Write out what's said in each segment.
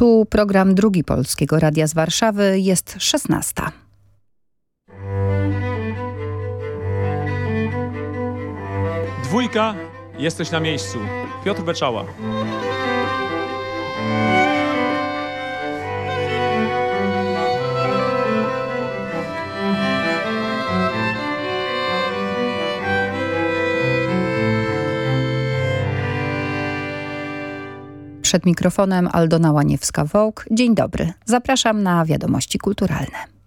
Tu program drugi Polskiego Radia z Warszawy jest 16. Dwójka, jesteś na miejscu. Piotr Beczała. Przed mikrofonem Aldona Łaniewska-Wołk. Dzień dobry. Zapraszam na wiadomości kulturalne.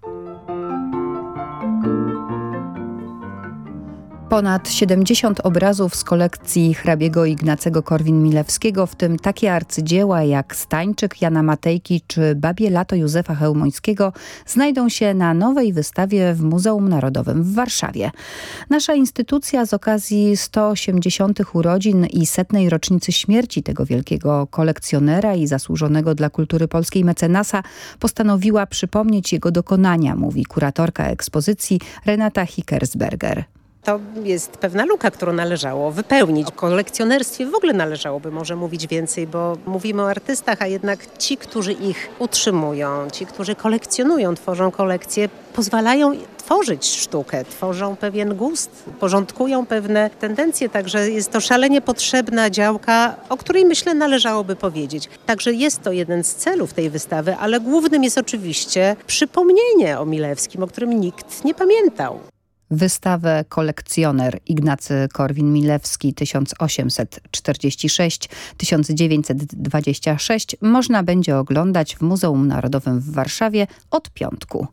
Ponad 70 obrazów z kolekcji hrabiego Ignacego Korwin-Milewskiego, w tym takie arcydzieła jak Stańczyk Jana Matejki czy Babie Lato Józefa Chełmońskiego znajdą się na nowej wystawie w Muzeum Narodowym w Warszawie. Nasza instytucja z okazji 180. urodzin i setnej rocznicy śmierci tego wielkiego kolekcjonera i zasłużonego dla kultury polskiej mecenasa postanowiła przypomnieć jego dokonania, mówi kuratorka ekspozycji Renata Hickersberger. To jest pewna luka, którą należało wypełnić. O kolekcjonerstwie w ogóle należałoby może mówić więcej, bo mówimy o artystach, a jednak ci, którzy ich utrzymują, ci, którzy kolekcjonują, tworzą kolekcje, pozwalają tworzyć sztukę, tworzą pewien gust, porządkują pewne tendencje, także jest to szalenie potrzebna działka, o której myślę należałoby powiedzieć. Także jest to jeden z celów tej wystawy, ale głównym jest oczywiście przypomnienie o Milewskim, o którym nikt nie pamiętał. Wystawę Kolekcjoner Ignacy Korwin-Milewski 1846-1926 można będzie oglądać w Muzeum Narodowym w Warszawie od piątku.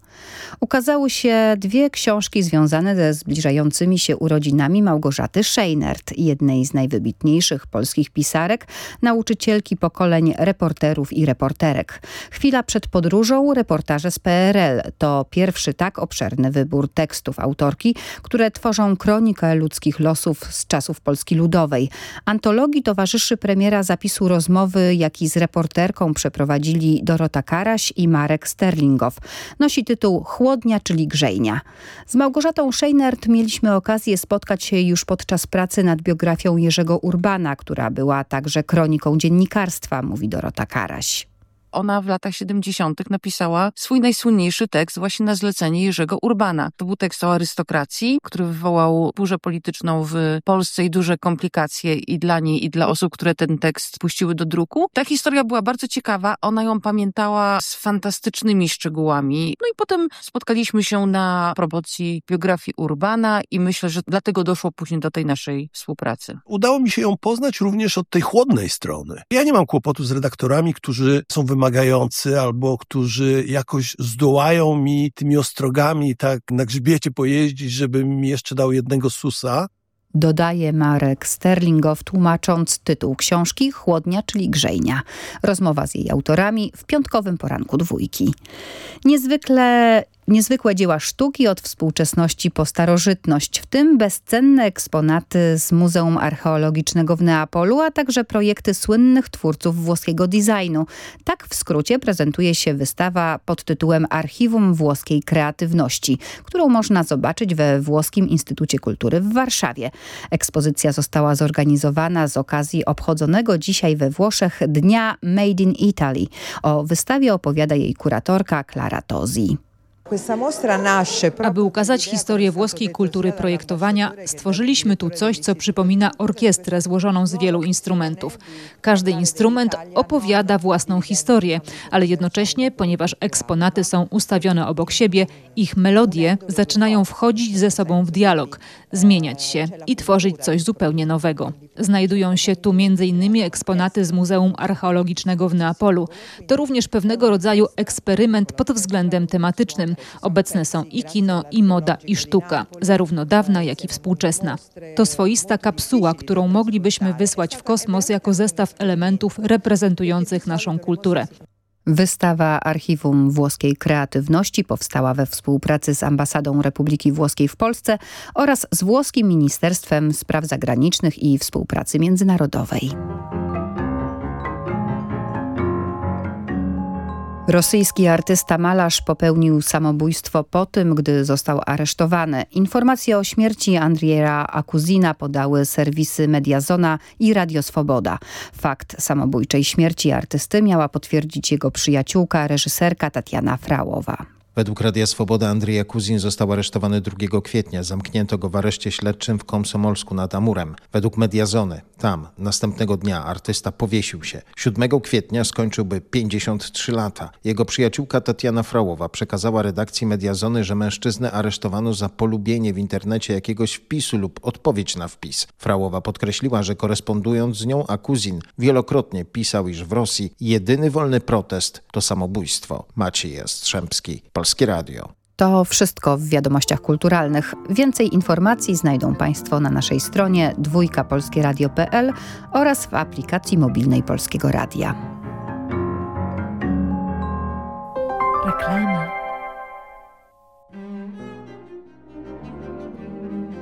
Ukazały się dwie książki związane ze zbliżającymi się urodzinami Małgorzaty Scheinert, jednej z najwybitniejszych polskich pisarek, nauczycielki pokoleń reporterów i reporterek. Chwila przed podróżą reportaże z PRL to pierwszy tak obszerny wybór tekstów autorki, które tworzą kronikę ludzkich losów z czasów Polski Ludowej. Antologii towarzyszy premiera zapisu rozmowy, jaki z reporterką przeprowadzili Dorota Karaś i Marek Sterlingow. Nosi tytuł Chłodnia, czyli Grzejnia. Z Małgorzatą Scheinert mieliśmy okazję spotkać się już podczas pracy nad biografią Jerzego Urbana, która była także kroniką dziennikarstwa, mówi Dorota Karaś ona w latach 70. napisała swój najsłynniejszy tekst właśnie na zlecenie Jerzego Urbana. To był tekst o arystokracji, który wywołał burzę polityczną w Polsce i duże komplikacje i dla niej, i dla osób, które ten tekst puściły do druku. Ta historia była bardzo ciekawa. Ona ją pamiętała z fantastycznymi szczegółami. No i potem spotkaliśmy się na promocji biografii Urbana i myślę, że dlatego doszło później do tej naszej współpracy. Udało mi się ją poznać również od tej chłodnej strony. Ja nie mam kłopotu z redaktorami, którzy są wymagani wymagający albo którzy jakoś zdołają mi tymi ostrogami tak na grzbiecie pojeździć, żeby mi jeszcze dał jednego susa. Dodaje Marek Sterlingow, tłumacząc tytuł książki Chłodnia, czyli Grzejnia. Rozmowa z jej autorami w piątkowym poranku dwójki. Niezwykle Niezwykłe dzieła sztuki od współczesności po starożytność, w tym bezcenne eksponaty z Muzeum Archeologicznego w Neapolu, a także projekty słynnych twórców włoskiego designu. Tak w skrócie prezentuje się wystawa pod tytułem Archiwum Włoskiej Kreatywności, którą można zobaczyć we Włoskim Instytucie Kultury w Warszawie. Ekspozycja została zorganizowana z okazji obchodzonego dzisiaj we Włoszech Dnia Made in Italy. O wystawie opowiada jej kuratorka Clara Tozi. Aby ukazać historię włoskiej kultury projektowania, stworzyliśmy tu coś, co przypomina orkiestrę złożoną z wielu instrumentów. Każdy instrument opowiada własną historię, ale jednocześnie, ponieważ eksponaty są ustawione obok siebie, ich melodie zaczynają wchodzić ze sobą w dialog, zmieniać się i tworzyć coś zupełnie nowego. Znajdują się tu m.in. eksponaty z Muzeum Archeologicznego w Neapolu. To również pewnego rodzaju eksperyment pod względem tematycznym. Obecne są i kino, i moda, i sztuka, zarówno dawna, jak i współczesna. To swoista kapsuła, którą moglibyśmy wysłać w kosmos jako zestaw elementów reprezentujących naszą kulturę. Wystawa Archiwum Włoskiej Kreatywności powstała we współpracy z Ambasadą Republiki Włoskiej w Polsce oraz z Włoskim Ministerstwem Spraw Zagranicznych i Współpracy Międzynarodowej. Rosyjski artysta malarz popełnił samobójstwo po tym, gdy został aresztowany. Informacje o śmierci Andriera Akuzina podały serwisy Mediazona i Radio Swoboda. Fakt samobójczej śmierci artysty miała potwierdzić jego przyjaciółka, reżyserka Tatiana Frałowa. Według Radia Swoboda Andrzej Jakuzin został aresztowany 2 kwietnia. Zamknięto go w areszcie śledczym w Komsomolsku nad Amurem. Według Mediazony, tam, następnego dnia artysta powiesił się. 7 kwietnia skończyłby 53 lata. Jego przyjaciółka Tatiana Frałowa przekazała redakcji Mediazony, że mężczyznę aresztowano za polubienie w internecie jakiegoś wpisu lub odpowiedź na wpis. Frałowa podkreśliła, że korespondując z nią Akuzin wielokrotnie pisał, iż w Rosji jedyny wolny protest to samobójstwo. Maciej Jastrzębski, Polskie Radio. To wszystko w wiadomościach kulturalnych. Więcej informacji znajdą Państwo na naszej stronie dwójkapolskieradio.pl oraz w aplikacji mobilnej Polskiego Radia. Reklama.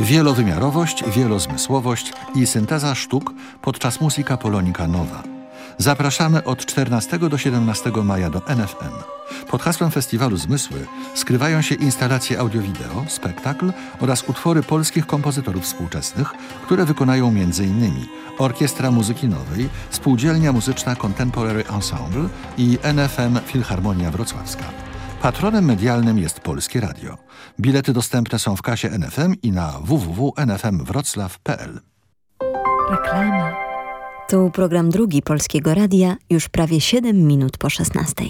Wielowymiarowość, wielozmysłowość i synteza sztuk podczas Muzyka Polonika Nowa. Zapraszamy od 14 do 17 maja do NFM. Pod hasłem festiwalu Zmysły skrywają się instalacje audio-wideo, spektakl oraz utwory polskich kompozytorów współczesnych, które wykonają m.in. Orkiestra Muzyki Nowej, Spółdzielnia Muzyczna Contemporary Ensemble i NFM Filharmonia Wrocławska. Patronem medialnym jest Polskie Radio. Bilety dostępne są w kasie NFM i na www.nfmwroclaw.pl. Reklama. Tu program drugi Polskiego Radia, już prawie 7 minut po 16.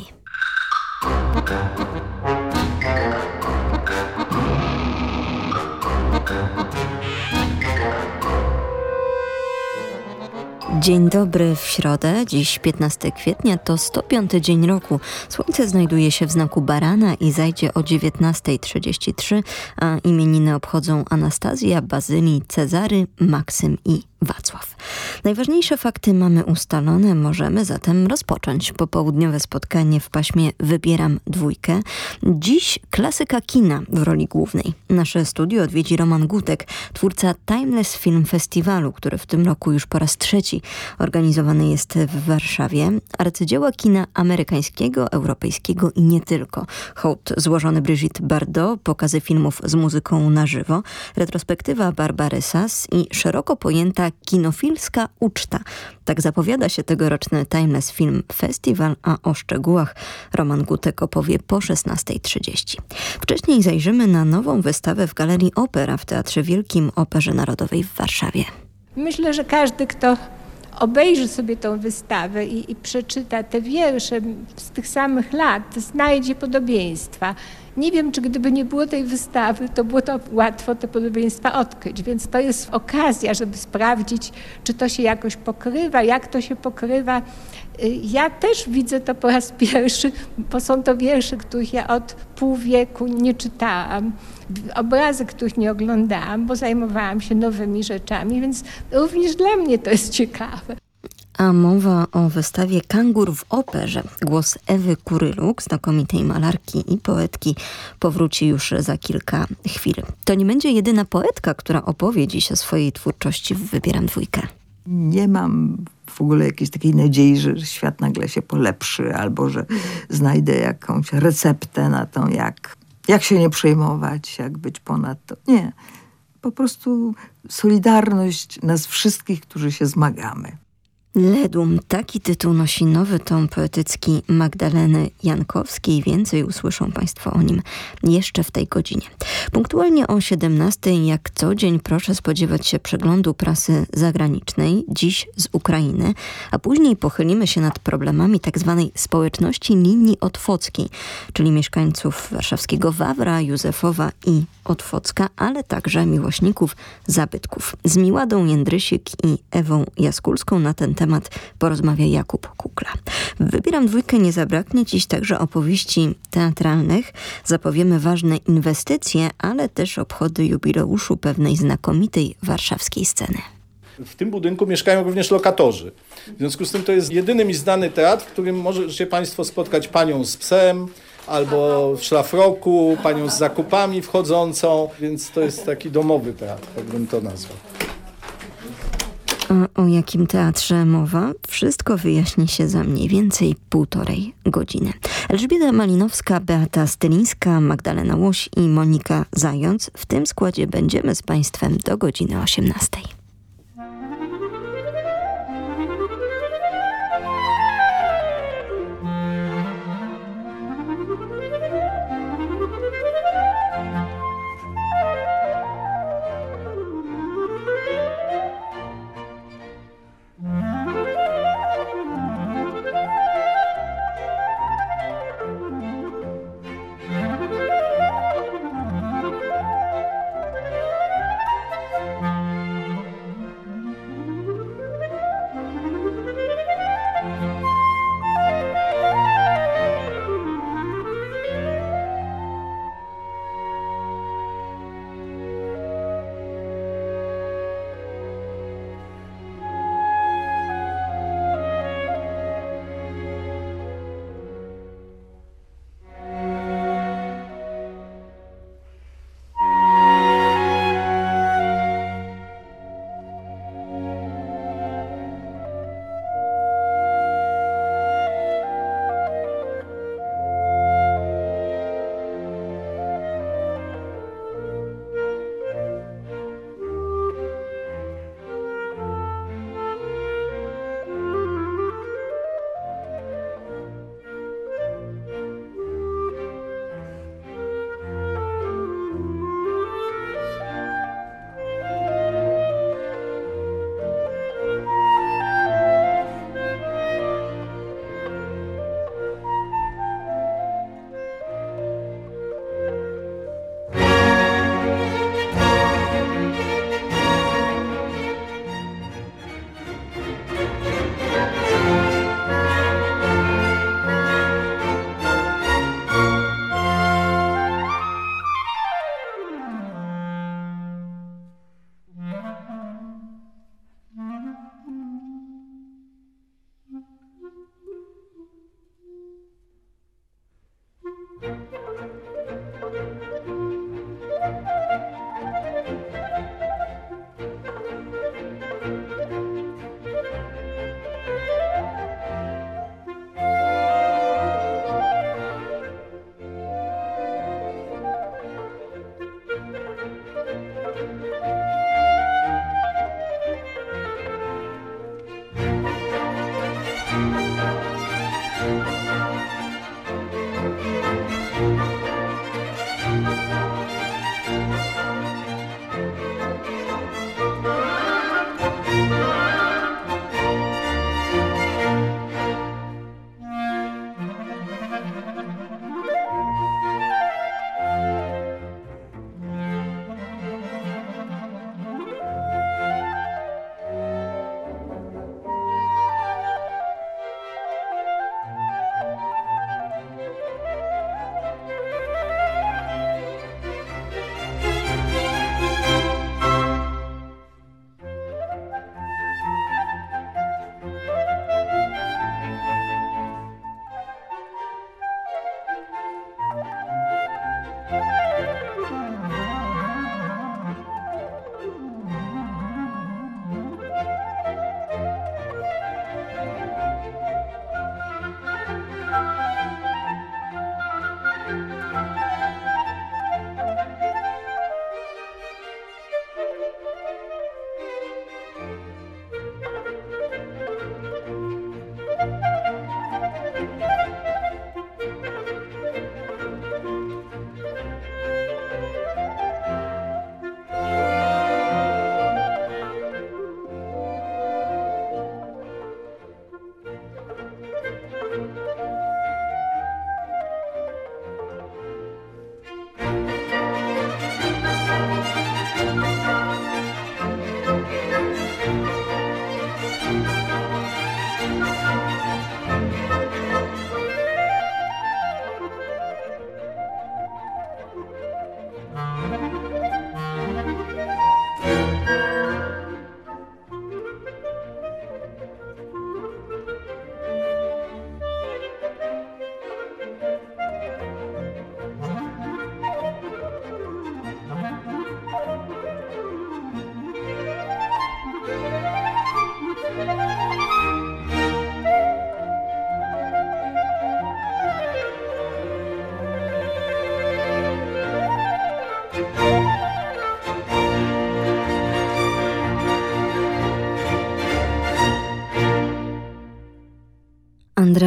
Dzień dobry w środę, dziś 15 kwietnia to 105 dzień roku. Słońce znajduje się w znaku barana i zajdzie o 19.33, a imieniny obchodzą Anastazja, Bazylii, Cezary, Maksym i Wacław. Najważniejsze fakty mamy ustalone, możemy zatem rozpocząć popołudniowe spotkanie w paśmie Wybieram dwójkę. Dziś klasyka kina w roli głównej. Nasze studio odwiedzi Roman Gutek, twórca Timeless Film Festiwalu, który w tym roku już po raz trzeci organizowany jest w Warszawie. Arcydzieła kina amerykańskiego, europejskiego i nie tylko. Hołd złożony Brigitte Bardot, pokazy filmów z muzyką na żywo, retrospektywa Barbary Sass i szeroko pojęta kinofilska uczta. Tak zapowiada się tegoroczny Timeless Film Festival, a o szczegółach Roman Gutek opowie po 16.30. Wcześniej zajrzymy na nową wystawę w Galerii Opera w Teatrze Wielkim Operze Narodowej w Warszawie. Myślę, że każdy, kto obejrzy sobie tą wystawę i, i przeczyta te wiersze z tych samych lat, znajdzie podobieństwa. Nie wiem, czy gdyby nie było tej wystawy, to było to łatwo te podobieństwa odkryć, więc to jest okazja, żeby sprawdzić, czy to się jakoś pokrywa, jak to się pokrywa. Ja też widzę to po raz pierwszy, bo są to wiersze, których ja od pół wieku nie czytałam, obrazy, których nie oglądałam, bo zajmowałam się nowymi rzeczami, więc również dla mnie to jest ciekawe a mowa o wystawie Kangur w operze. Głos Ewy Kuryluk, znakomitej malarki i poetki, powróci już za kilka chwil. To nie będzie jedyna poetka, która opowie dziś o swojej twórczości w Wybieram Dwójkę. Nie mam w ogóle jakiejś takiej nadziei, że świat nagle się polepszy albo że znajdę jakąś receptę na to, jak, jak się nie przejmować, jak być ponad to. Nie. Po prostu solidarność nas wszystkich, którzy się zmagamy. Ledum. Taki tytuł nosi nowy tom poetycki Magdaleny Jankowskiej. Więcej usłyszą Państwo o nim jeszcze w tej godzinie. Punktualnie o 17 jak co dzień proszę spodziewać się przeglądu prasy zagranicznej, dziś z Ukrainy, a później pochylimy się nad problemami tzw. Tak społeczności linii otwockiej, czyli mieszkańców warszawskiego Wawra, Józefowa i Otwocka, ale także miłośników zabytków. Z Miładą Jędrysik i Ewą Jaskulską na ten temat temat porozmawia Jakub Kukla. Wybieram dwójkę nie zabraknie dziś także opowieści teatralnych. Zapowiemy ważne inwestycje, ale też obchody jubileuszu pewnej znakomitej warszawskiej sceny. W tym budynku mieszkają również lokatorzy. W związku z tym to jest jedyny mi znany teatr, w którym możecie Państwo spotkać panią z psem, albo w szlafroku, panią z zakupami wchodzącą, więc to jest taki domowy teatr, tak bym to nazwał. O, o jakim teatrze mowa? Wszystko wyjaśni się za mniej więcej półtorej godziny. Elżbieta Malinowska, Beata Stylińska, Magdalena Łoś i Monika Zając. W tym składzie będziemy z Państwem do godziny 18.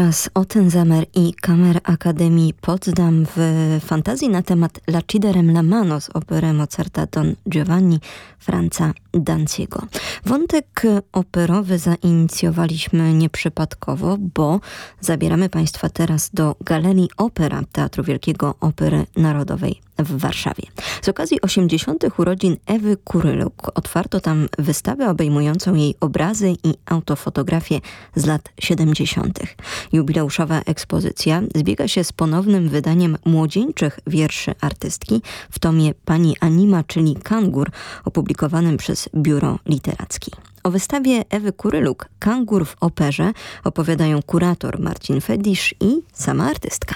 Teraz Otenzamer i Kamer Akademii Potsdam w fantazji na temat Laciderem La Mano z opery Mozarta Don Giovanni Franza Danciego. Wątek operowy zainicjowaliśmy nieprzypadkowo, bo zabieramy Państwa teraz do Galerii Opera Teatru Wielkiego Opery Narodowej w Warszawie. Z okazji 80. urodzin Ewy Kuryluk otwarto tam wystawę obejmującą jej obrazy i autofotografię z lat 70. Jubileuszowa ekspozycja zbiega się z ponownym wydaniem młodzieńczych wierszy artystki w tomie Pani Anima, czyli Kangur, opublikowanym przez Biuro Literackie. O wystawie Ewy Kuryluk Kangur w operze opowiadają kurator Marcin Fedisz i sama artystka.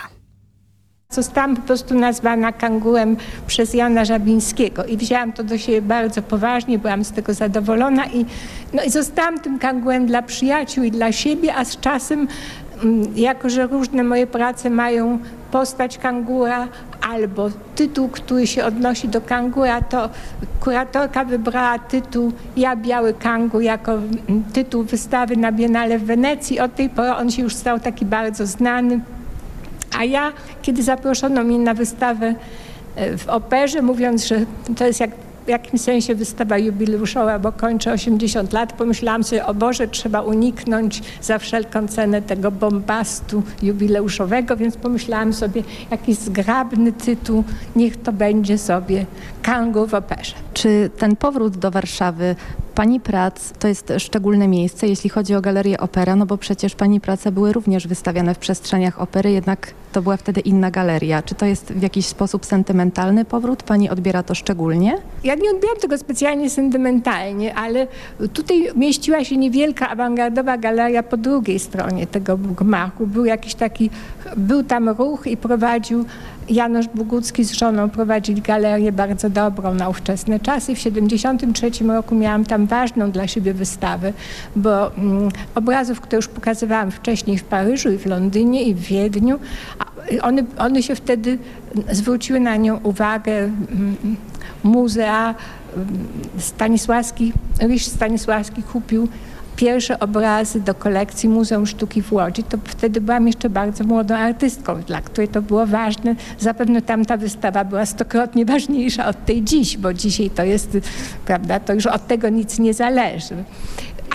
Zostałam po prostu nazwana kangułem przez Jana Żabińskiego i wzięłam to do siebie bardzo poważnie, byłam z tego zadowolona i, no i zostałam tym kangułem dla przyjaciół i dla siebie, a z czasem, mm, jako że różne moje prace mają postać kangura albo tytuł, który się odnosi do kangura, to kuratorka wybrała tytuł Ja Biały Kangur jako tytuł wystawy na Biennale w Wenecji. Od tej pory on się już stał taki bardzo znany. A ja, kiedy zaproszono mnie na wystawę e, w operze, mówiąc, że to jest jak w jakimś sensie wystawa jubileuszowa, bo kończę 80 lat, pomyślałam sobie, o Boże, trzeba uniknąć za wszelką cenę tego bombastu jubileuszowego, więc pomyślałam sobie, jakiś zgrabny tytuł, niech to będzie sobie Kangu w operze. Czy ten powrót do Warszawy Pani prac to jest szczególne miejsce, jeśli chodzi o galerię opera, no bo przecież Pani prace były również wystawiane w przestrzeniach opery, jednak to była wtedy inna galeria. Czy to jest w jakiś sposób sentymentalny powrót? Pani odbiera to szczególnie? Ja nie odbieram tego specjalnie sentymentalnie, ale tutaj mieściła się niewielka awangardowa galeria po drugiej stronie tego gmachu. Był jakiś taki, był tam ruch i prowadził Janusz Bogucki z żoną prowadzili galerię bardzo dobrą na ówczesne czasy. W 1973 roku miałam tam ważną dla siebie wystawę, bo mm, obrazów, które już pokazywałam wcześniej w Paryżu i w Londynie i w Wiedniu, one, one się wtedy zwróciły na nią uwagę mm, muzea. Mm, Stanisławski, Ryś Stanisławski kupił pierwsze obrazy do kolekcji Muzeum Sztuki w Łodzi, to wtedy byłam jeszcze bardzo młodą artystką, dla której to było ważne. Zapewne tamta wystawa była stokrotnie ważniejsza od tej dziś, bo dzisiaj to jest, prawda, to już od tego nic nie zależy.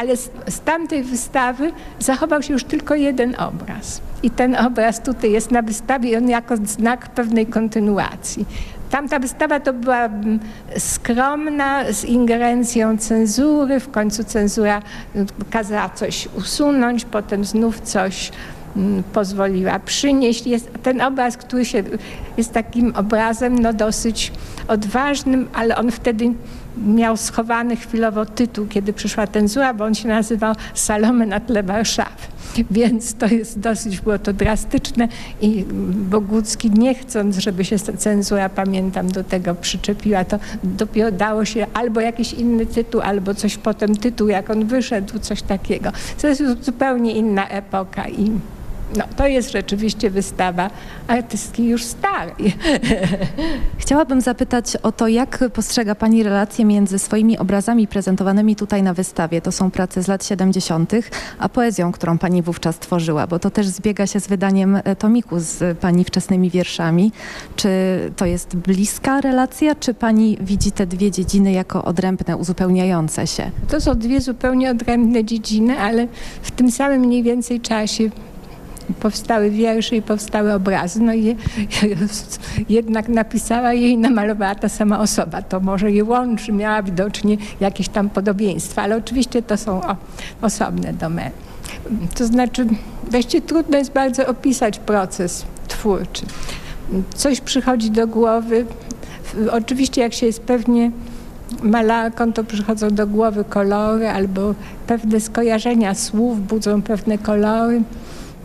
Ale z, z tamtej wystawy zachował się już tylko jeden obraz. I ten obraz tutaj jest na wystawie on jako znak pewnej kontynuacji. Tamta wystawa to była mm, skromna, z ingerencją cenzury. W końcu cenzura mm, kazała coś usunąć, potem znów coś mm, pozwoliła przynieść. Jest ten obraz, który się, jest takim obrazem no, dosyć odważnym, ale on wtedy miał schowany chwilowo tytuł, kiedy przyszła cenzura, bo on się nazywał Salome na tle Warszawy. Więc to jest dosyć, było to drastyczne i Bogucki nie chcąc, żeby się cenzura, pamiętam, do tego przyczepiła, to dopiero dało się albo jakiś inny tytuł, albo coś potem tytuł, jak on wyszedł, coś takiego. To jest zupełnie inna epoka i no, to jest rzeczywiście wystawa artystki już starej. Chciałabym zapytać o to, jak postrzega Pani relacje między swoimi obrazami prezentowanymi tutaj na wystawie, to są prace z lat 70., a poezją, którą Pani wówczas tworzyła, bo to też zbiega się z wydaniem e, tomiku z Pani wczesnymi wierszami. Czy to jest bliska relacja, czy Pani widzi te dwie dziedziny jako odrębne, uzupełniające się? To są dwie zupełnie odrębne dziedziny, ale w tym samym mniej więcej czasie powstały wiersze i powstały obrazy. No i je, jednak napisała je i namalowała ta sama osoba. To może je łączy, miała widocznie jakieś tam podobieństwa, ale oczywiście to są o, osobne domeny. To znaczy, właściwie trudno jest bardzo opisać proces twórczy. Coś przychodzi do głowy. Oczywiście jak się jest pewnie malarką, to przychodzą do głowy kolory albo pewne skojarzenia słów budzą pewne kolory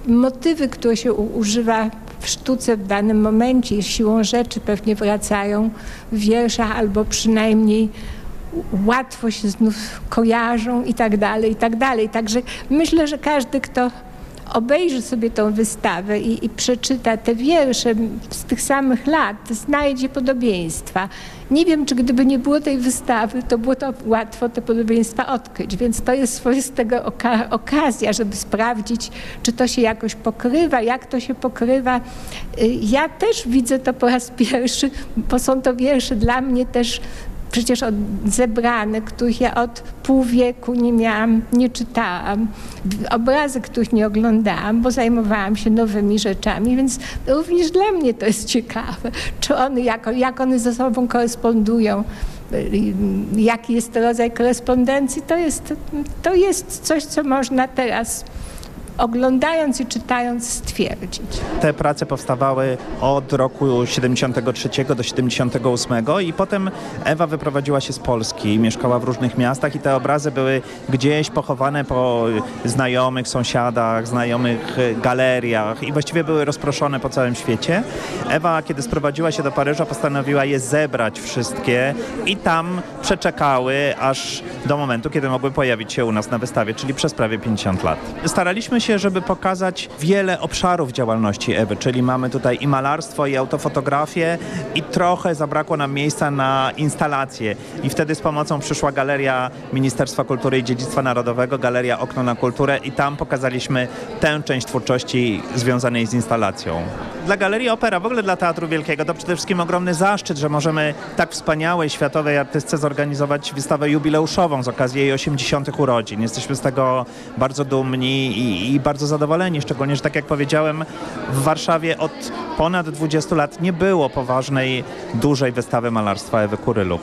motywy, które się używa w sztuce w danym momencie, siłą rzeczy pewnie wracają w wierszach albo przynajmniej łatwo się znów kojarzą i tak dalej, i tak dalej. Także myślę, że każdy, kto obejrzy sobie tą wystawę i, i przeczyta te wiersze z tych samych lat, znajdzie podobieństwa. Nie wiem, czy gdyby nie było tej wystawy, to było to łatwo te podobieństwa odkryć, więc to jest swoistego oka okazja, żeby sprawdzić, czy to się jakoś pokrywa, jak to się pokrywa. Y, ja też widzę to po raz pierwszy, bo są to wiersze dla mnie też przecież od, zebrane, których ja od pół wieku nie miałam, nie czytałam, obrazy, których nie oglądałam, bo zajmowałam się nowymi rzeczami, więc również dla mnie to jest ciekawe, czy one, jak, jak one ze sobą korespondują jaki jest rodzaj korespondencji, to jest, to jest coś, co można teraz oglądając i czytając stwierdzić. Te prace powstawały od roku 73 do 78 i potem Ewa wyprowadziła się z Polski, mieszkała w różnych miastach i te obrazy były gdzieś pochowane po znajomych, sąsiadach, znajomych galeriach i właściwie były rozproszone po całym świecie. Ewa, kiedy sprowadziła się do Paryża, postanowiła je zebrać wszystkie i tam przeczekały aż do momentu, kiedy mogły pojawić się u nas na wystawie, czyli przez prawie 50 lat. Staraliśmy się, żeby pokazać wiele obszarów działalności Ewy, czyli mamy tutaj i malarstwo, i autofotografię i trochę zabrakło nam miejsca na instalacje. I wtedy z pomocą przyszła Galeria Ministerstwa Kultury i Dziedzictwa Narodowego, Galeria Okno na Kulturę i tam pokazaliśmy tę część twórczości związanej z instalacją. Dla Galerii Opera, w ogóle dla Teatru Wielkiego to przede wszystkim ogromny zaszczyt, że możemy tak wspaniałej światowej artystce zorganizować wystawę jubileuszową z okazji jej 80. urodzin. Jesteśmy z tego bardzo dumni i, i bardzo zadowoleni, szczególnie, że tak jak powiedziałem, w Warszawie od ponad 20 lat nie było poważnej, dużej wystawy malarstwa Ewy Kuryluk.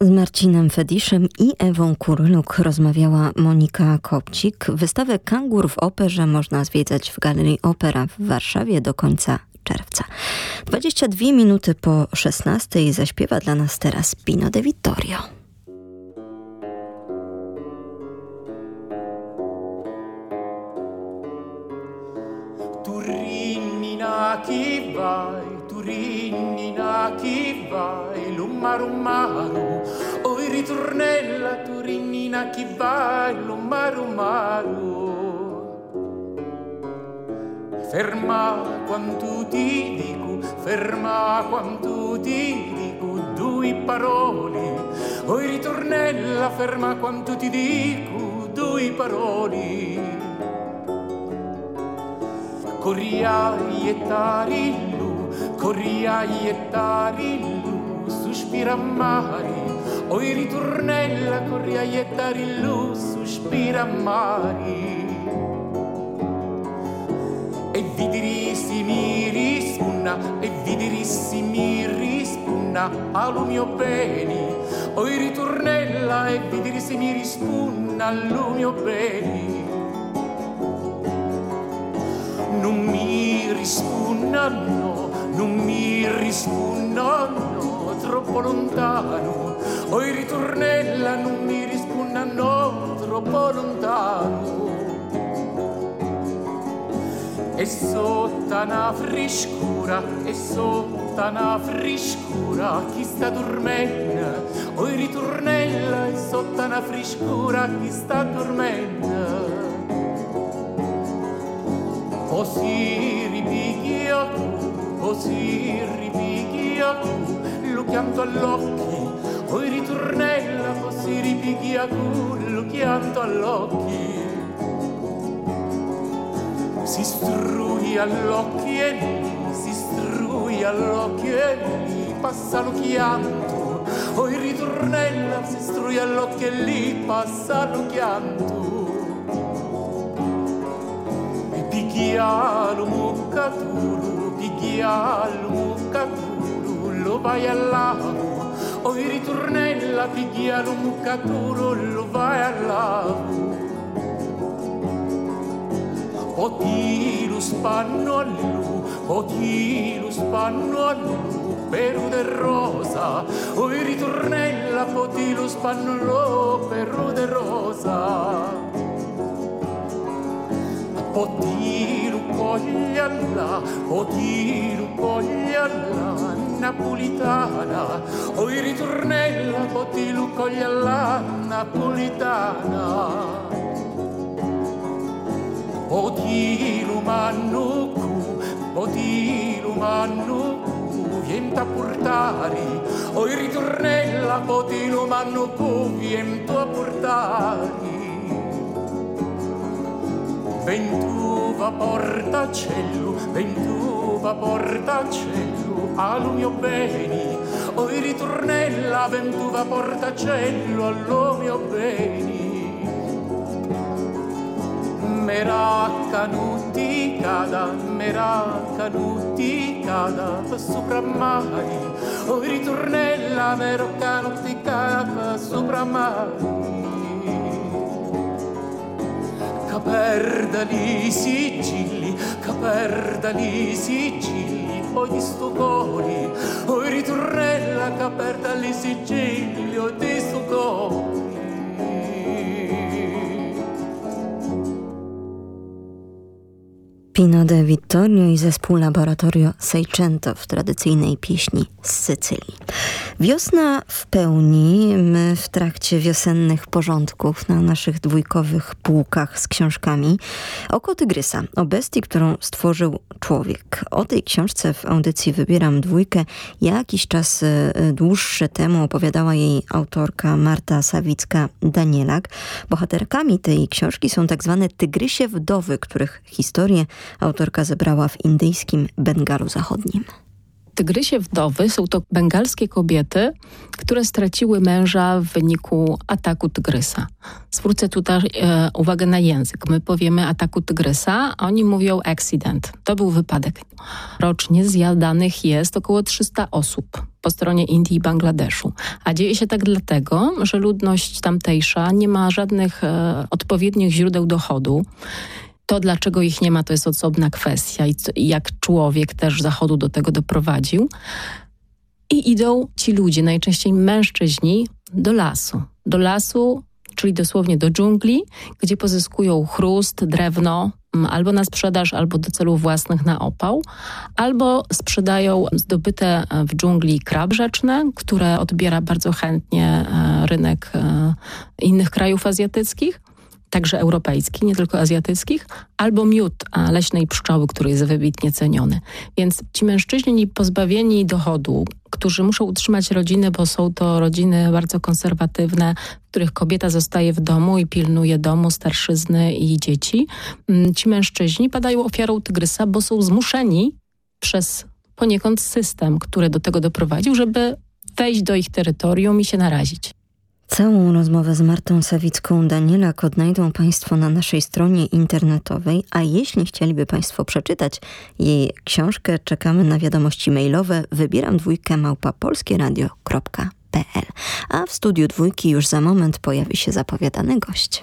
Z Marcinem Fediszem i Ewą Kuryluk rozmawiała Monika Kopcik. Wystawę Kangur w operze można zwiedzać w Galerii Opera w Warszawie do końca czerwca. 22 minuty po 16 zaśpiewa dla nas teraz Pino de Vittorio. Chi vai, Turinnina chi vai, lummarumaru, oi ritornella, Turinnina chi vai, lummarumaru. Ferma quanto ti dico, ferma quanto ti dico, due parole, oi ritornella, ferma quanto ti dico, due parole Corria Iettarilu, corria Iettarilu, suspira mari. o i ritornella, corria Iettarilu, suspira mari. E vidirisi mi rispunna, e vidirisi mi rispunna, alumio o i ritornella, e vidirisi mi rispunna, alumio beni non mi rispugnano, non mi rispugnano, troppo lontano. O i ritornella non mi rispugnano, troppo lontano. E sotto una friscura, e sotto una friscura, chi sta dormendo? O i ritornella, e sotto una friscura, chi sta dormendo? O si ripicchia tu, o si ripicchia tu, lo chianto all'occhi, poi ritornella, o si ripicchia tu, lo chianto all'occhi. Si strui all'occhi e lì, si strui all'occhi e lì, passa lo chianto, poi ritornella, si strui all'occhi e lì, passa lo chianto. Pigialu Mukaturu, Pigialu Mukaturu, lo vai all'avo. O vi ritornella, Pigialu Mukaturu, lo vai al all'avo. Otilus pannollu, otilus pannollu, peru de rosa. O vi ritornella, otilus pannollu, peru de rosa. Odiru cogliana, odiru cogliana, napolitana, o oi ritornella, odiru cogliana, napolitana. Odiru mannucu, odiru mannucu, a portare, o oi ritornella, manno mannucu, viento a portare. Ventù vapor cielo, Ventuva portacellu, ventuva portacellu, alumio beni, i ritornella, ventù vapor cielo, portacellu, all'omio beni. Meracca nuticada, meracca nuticada, sopra mai. O i ritornella, meracca nuticada, sopra mai. perda lì i sigilli, che perda lì i sigilli, ogni stucoli, ogni ritornella, che perda i sigilli, ogni stucoli. Pino de Vittorio i zespół Laboratorio Seicento w tradycyjnej pieśni z Sycylii. Wiosna w pełni. My w trakcie wiosennych porządków na naszych dwójkowych półkach z książkami Oko Tygrysa, o bestii, którą stworzył człowiek. O tej książce w audycji Wybieram Dwójkę jakiś czas e, dłuższy temu opowiadała jej autorka Marta Sawicka-Danielak. Bohaterkami tej książki są tak zwane tygrysie wdowy, których historię autorka zebrała w indyjskim Bengalu Zachodnim. Tygrysie wdowy są to bengalskie kobiety, które straciły męża w wyniku ataku tygrysa. Zwrócę tutaj e, uwagę na język. My powiemy ataku tygrysa, a oni mówią accident. To był wypadek. Rocznie zjadanych jest około 300 osób po stronie Indii i Bangladeszu. A dzieje się tak dlatego, że ludność tamtejsza nie ma żadnych e, odpowiednich źródeł dochodu. To, dlaczego ich nie ma, to jest osobna kwestia i, co, i jak człowiek też Zachodu do tego doprowadził. I idą ci ludzie, najczęściej mężczyźni, do lasu. Do lasu, czyli dosłownie do dżungli, gdzie pozyskują chrust, drewno, albo na sprzedaż, albo do celów własnych na opał, albo sprzedają zdobyte w dżungli krab rzeczne, które odbiera bardzo chętnie e, rynek e, innych krajów azjatyckich, także europejskich, nie tylko azjatyckich, albo miód leśnej pszczoły, który jest wybitnie ceniony. Więc ci mężczyźni pozbawieni dochodu, którzy muszą utrzymać rodziny, bo są to rodziny bardzo konserwatywne, w których kobieta zostaje w domu i pilnuje domu, starszyzny i dzieci. Mm, ci mężczyźni padają ofiarą tygrysa, bo są zmuszeni przez poniekąd system, który do tego doprowadził, żeby wejść do ich terytorium i się narazić. Całą rozmowę z Martą Sawicką Danielak odnajdą Państwo na naszej stronie internetowej, a jeśli chcieliby Państwo przeczytać jej książkę, czekamy na wiadomości mailowe wybieram dwójkę małpa polskieradio.pl. A w studiu dwójki już za moment pojawi się zapowiadany gość.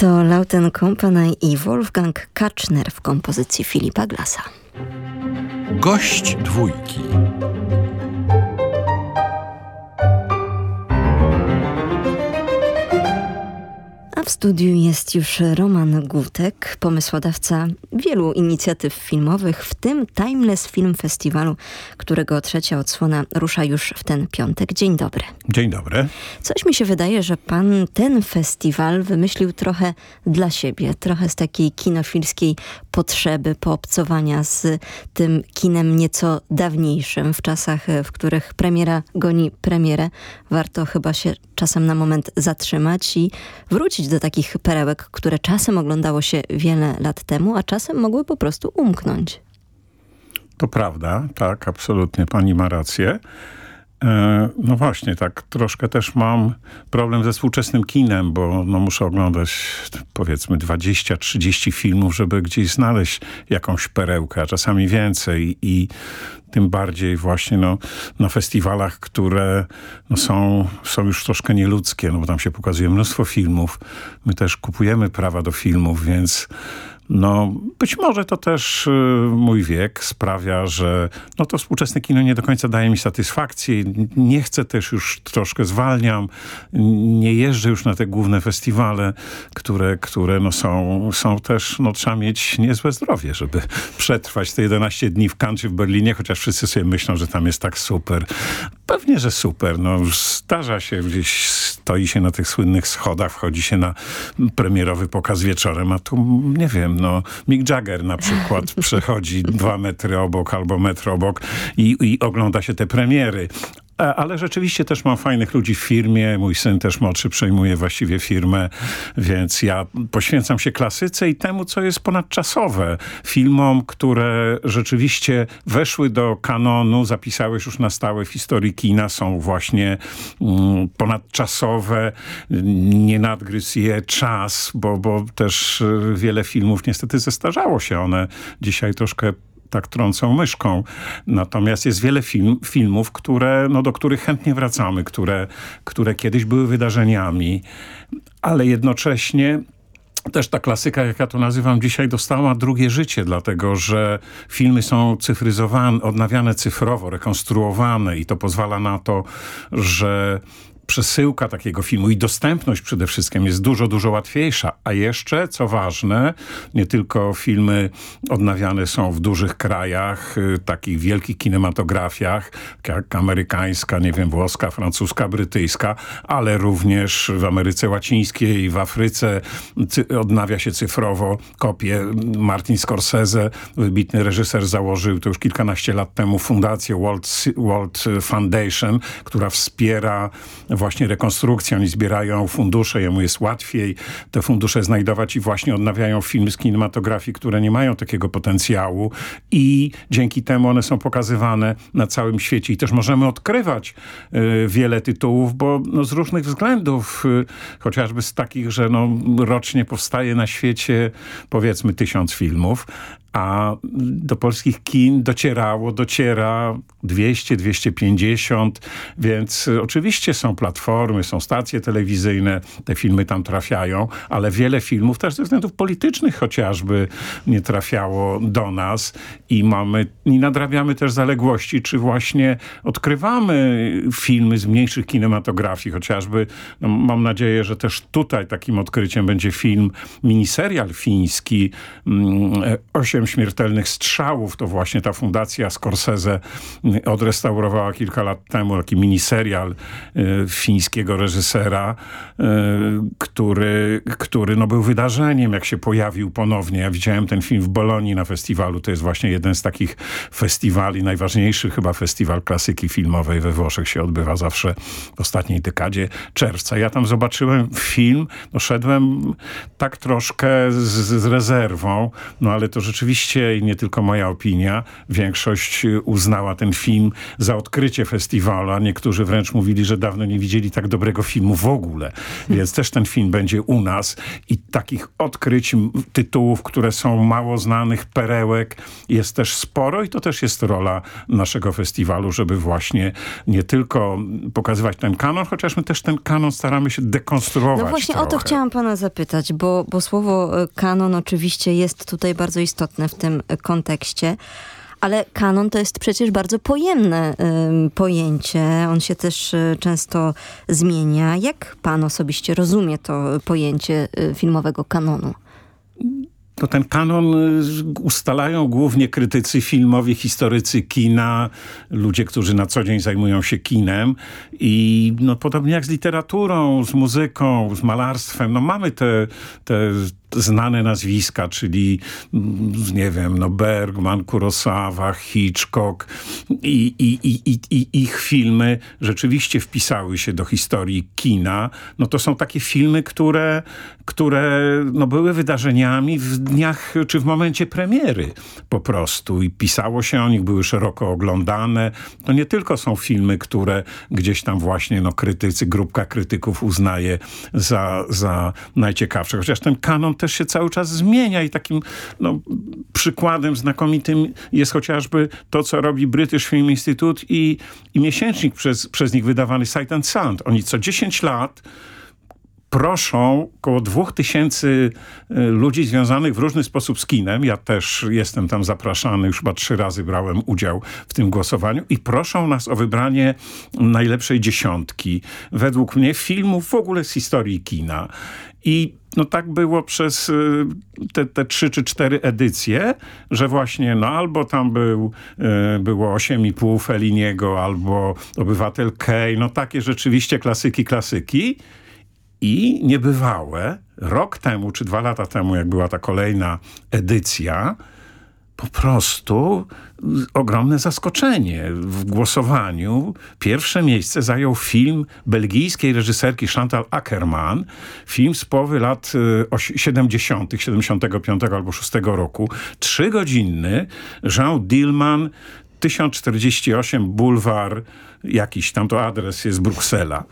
To Lauten Company i Wolfgang Kaczner w kompozycji Filipa Glasa. Gość dwójki. w studiu jest już Roman Gutek, pomysłodawca wielu inicjatyw filmowych, w tym Timeless Film Festiwalu, którego trzecia odsłona rusza już w ten piątek. Dzień dobry. Dzień dobry. Coś mi się wydaje, że pan ten festiwal wymyślił trochę dla siebie, trochę z takiej kinofilskiej potrzeby poobcowania z tym kinem nieco dawniejszym, w czasach, w których premiera goni premierę. Warto chyba się czasem na moment zatrzymać i wrócić do takich perełek, które czasem oglądało się wiele lat temu, a czasem mogły po prostu umknąć. To prawda, tak, absolutnie, pani ma rację. E, no właśnie, tak troszkę też mam problem ze współczesnym kinem, bo no muszę oglądać powiedzmy 20-30 filmów, żeby gdzieś znaleźć jakąś perełkę, a czasami więcej i tym bardziej właśnie no, na festiwalach, które no, są, są już troszkę nieludzkie, no bo tam się pokazuje mnóstwo filmów. My też kupujemy prawa do filmów, więc no, być może to też y, mój wiek sprawia, że no to współczesne kino nie do końca daje mi satysfakcję. Nie chcę też już, troszkę zwalniam, nie jeżdżę już na te główne festiwale, które, które no są, są też, no trzeba mieć niezłe zdrowie, żeby przetrwać te 11 dni w Cannes w Berlinie, chociaż wszyscy sobie myślą, że tam jest tak super. Pewnie, że super. No, zdarza się gdzieś, stoi się na tych słynnych schodach, wchodzi się na premierowy pokaz wieczorem, a tu nie wiem, no Mick Jagger na przykład przechodzi dwa metry obok albo metr obok i, i ogląda się te premiery. E, ale rzeczywiście też mam fajnych ludzi w firmie. Mój syn też młodszy przejmuje właściwie firmę, więc ja poświęcam się klasyce i temu, co jest ponadczasowe. Filmom, które rzeczywiście weszły do kanonu, zapisały się już na stałe w historii kina, są właśnie mm, ponadczasowe. Nie nadgryzł je czas, bo, bo też e, wiele filmów niestety zestarzało się. One dzisiaj troszkę tak trącą myszką. Natomiast jest wiele film, filmów, które, no, do których chętnie wracamy, które, które kiedyś były wydarzeniami, ale jednocześnie też ta klasyka, jak ja to nazywam dzisiaj, dostała drugie życie, dlatego że filmy są cyfryzowane, odnawiane cyfrowo, rekonstruowane i to pozwala na to, że przesyłka takiego filmu i dostępność przede wszystkim jest dużo, dużo łatwiejsza. A jeszcze, co ważne, nie tylko filmy odnawiane są w dużych krajach, y, takich wielkich kinematografiach, jak amerykańska, nie wiem, włoska, francuska, brytyjska, ale również w Ameryce Łacińskiej, w Afryce odnawia się cyfrowo kopie. Martin Scorsese, wybitny reżyser, założył to już kilkanaście lat temu fundację Walt, Walt Foundation, która wspiera właśnie rekonstrukcję. Oni zbierają fundusze, jemu jest łatwiej te fundusze znajdować i właśnie odnawiają filmy z kinematografii, które nie mają takiego potencjału i dzięki temu one są pokazywane na całym świecie. I też możemy odkrywać y, wiele tytułów, bo no, z różnych względów, y, chociażby z takich, że no, rocznie powstaje na świecie powiedzmy tysiąc filmów, a do polskich kin docierało, dociera 200, 250, więc oczywiście są platformy, są stacje telewizyjne, te filmy tam trafiają, ale wiele filmów też ze względów politycznych chociażby nie trafiało do nas i mamy, i nadrabiamy też zaległości, czy właśnie odkrywamy filmy z mniejszych kinematografii, chociażby no, mam nadzieję, że też tutaj takim odkryciem będzie film, miniserial fiński, 8 Śmiertelnych strzałów to właśnie ta fundacja Scorsese odrestaurowała kilka lat temu taki miniserial fińskiego reżysera, który, który no, był wydarzeniem, jak się pojawił ponownie. Ja widziałem ten film w Bolonii na festiwalu. To jest właśnie jeden z takich festiwali, najważniejszy chyba festiwal klasyki filmowej we Włoszech się odbywa zawsze w ostatniej dekadzie czerwca. Ja tam zobaczyłem film, no szedłem tak troszkę z, z rezerwą, no ale to rzeczywiście i nie tylko moja opinia, większość uznała ten film za odkrycie festiwalu, a niektórzy wręcz mówili, że dawno nie widzieli tak dobrego filmu w ogóle. Więc też ten film będzie u nas i takich odkryć tytułów, które są mało znanych, perełek jest też sporo i to też jest rola naszego festiwalu, żeby właśnie nie tylko pokazywać ten kanon, chociaż my też ten kanon staramy się dekonstruować No właśnie trochę. o to chciałam pana zapytać, bo, bo słowo e, kanon oczywiście jest tutaj bardzo istotne w tym e, kontekście. Ale kanon to jest przecież bardzo pojemne y, pojęcie. On się też y, często zmienia. Jak pan osobiście rozumie to pojęcie y, filmowego kanonu? To ten kanon ustalają głównie krytycy filmowi, historycy kina, ludzie, którzy na co dzień zajmują się kinem i no, podobnie jak z literaturą, z muzyką, z malarstwem, no mamy te, te znane nazwiska, czyli mm, nie wiem, no Bergman, Kurosawa, Hitchcock i, i, i, i, ich filmy rzeczywiście wpisały się do historii kina. No to są takie filmy, które, które no były wydarzeniami w dniach czy w momencie premiery po prostu i pisało się o nich, były szeroko oglądane. To nie tylko są filmy, które gdzieś tam właśnie no krytycy, grupka krytyków uznaje za, za najciekawsze. Chociaż ten kanon też się cały czas zmienia i takim no, przykładem znakomitym jest chociażby to, co robi British Film Institute i, i miesięcznik przez, przez nich wydawany Sight and Sound. Oni co 10 lat proszą około dwóch tysięcy y, ludzi związanych w różny sposób z kinem. Ja też jestem tam zapraszany, już chyba trzy razy brałem udział w tym głosowaniu i proszą nas o wybranie najlepszej dziesiątki. Według mnie filmów w ogóle z historii kina. I no tak było przez y, te, te trzy czy cztery edycje, że właśnie no albo tam był, y, było 8,5 Feliniego, albo Obywatel Kej, no takie rzeczywiście klasyki, klasyki. I niebywałe, rok temu czy dwa lata temu, jak była ta kolejna edycja, po prostu ogromne zaskoczenie. W głosowaniu pierwsze miejsce zajął film belgijskiej reżyserki Chantal Ackerman. Film z połowy lat 70., 75 albo 6 roku. Trzygodzinny Jean Dillman 1048 Boulevard, jakiś tam to adres jest Bruksela.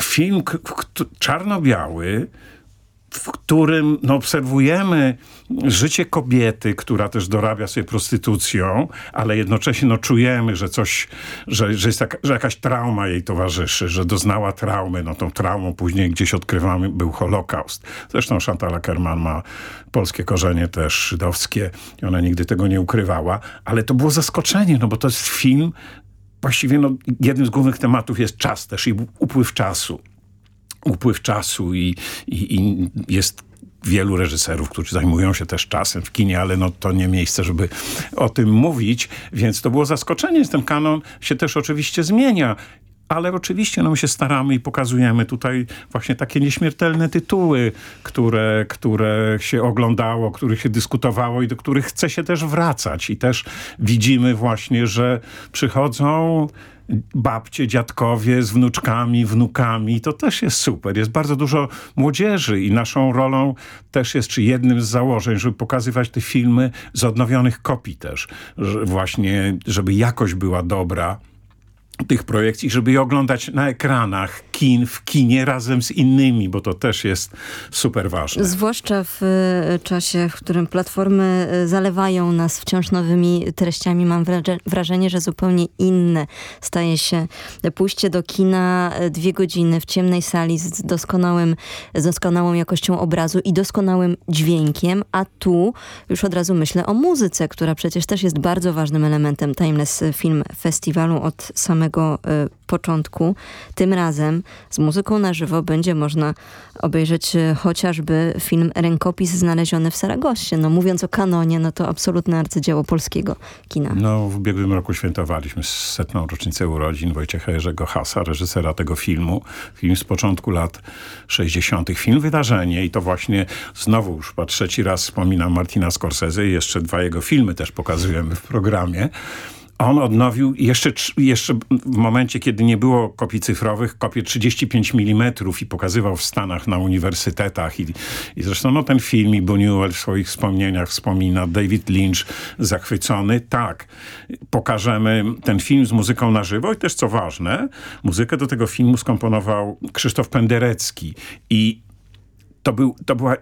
Film czarno-biały, w którym no, obserwujemy życie kobiety, która też dorabia sobie prostytucją, ale jednocześnie no, czujemy, że coś, że, że, jest taka, że jakaś trauma jej towarzyszy, że doznała traumy. No tą traumą później gdzieś odkrywamy był Holokaust. Zresztą Chantal Ackerman ma polskie korzenie też żydowskie i ona nigdy tego nie ukrywała, ale to było zaskoczenie, no bo to jest film właściwie no, jednym z głównych tematów jest czas też i upływ czasu. Upływ czasu i, i, i jest wielu reżyserów, którzy zajmują się też czasem w kinie, ale no to nie miejsce, żeby o tym mówić, więc to było zaskoczenie. Ten kanon się też oczywiście zmienia ale oczywiście no, my się staramy i pokazujemy tutaj właśnie takie nieśmiertelne tytuły, które, które się oglądało, których się dyskutowało i do których chce się też wracać. I też widzimy właśnie, że przychodzą babcie, dziadkowie z wnuczkami, wnukami. To też jest super. Jest bardzo dużo młodzieży i naszą rolą też jest, czy jednym z założeń, żeby pokazywać te filmy z odnowionych kopii też. Że właśnie, żeby jakość była dobra tych projekcji, żeby je oglądać na ekranach kin, w kinie razem z innymi, bo to też jest super ważne. Zwłaszcza w e, czasie, w którym platformy e, zalewają nas wciąż nowymi treściami, mam wrażenie, że zupełnie inne staje się pójście do kina e, dwie godziny w ciemnej sali z, doskonałym, z doskonałą jakością obrazu i doskonałym dźwiękiem, a tu już od razu myślę o muzyce, która przecież też jest bardzo ważnym elementem Timeless Film Festiwalu od samego y, początku. Tym razem z muzyką na żywo będzie można obejrzeć e, chociażby film Rękopis znaleziony w Saragosie. No mówiąc o kanonie, no to absolutne arcydzieło polskiego kina. No w ubiegłym roku świętowaliśmy setną rocznicę urodzin Wojciecha Jerzego Hasa, reżysera tego filmu. Film z początku lat 60. Film wydarzenie i to właśnie znowu już po trzeci raz wspominam Martina Scorsese i jeszcze dwa jego filmy też pokazujemy w programie. On odnowił jeszcze, jeszcze w momencie, kiedy nie było kopii cyfrowych, kopię 35 mm i pokazywał w Stanach na uniwersytetach. I, i zresztą no, ten film i Buñuel w swoich wspomnieniach wspomina, David Lynch zachwycony. Tak, pokażemy ten film z muzyką na żywo i też co ważne, muzykę do tego filmu skomponował Krzysztof Penderecki i to, był, to była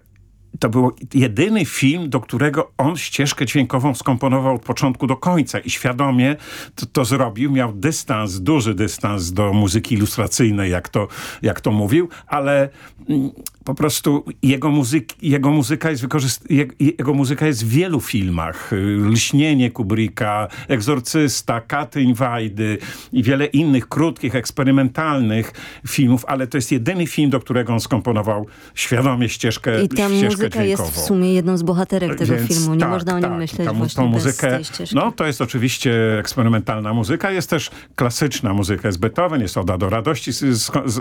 to był jedyny film, do którego on ścieżkę dźwiękową skomponował od początku do końca i świadomie to, to, zrobił. Miał dystans, duży dystans do muzyki ilustracyjnej, jak to, jak to mówił, ale mm, po prostu jego, muzyk, jego, muzyka jest jego, jego muzyka jest w wielu filmach. Lśnienie Kubricka, Egzorcysta, Katyń Wajdy i wiele innych krótkich, eksperymentalnych filmów, ale to jest jedyny film, do którego on skomponował świadomie ścieżkę I ta muzyka dźwiękową. jest w sumie jedną z bohaterek tego Więc filmu. Nie tak, można o nim tak, myśleć ta, właśnie tą muzykę. No to jest oczywiście eksperymentalna muzyka, jest też klasyczna muzyka, jest Beethoven, jest Oda do radości, z, z, z,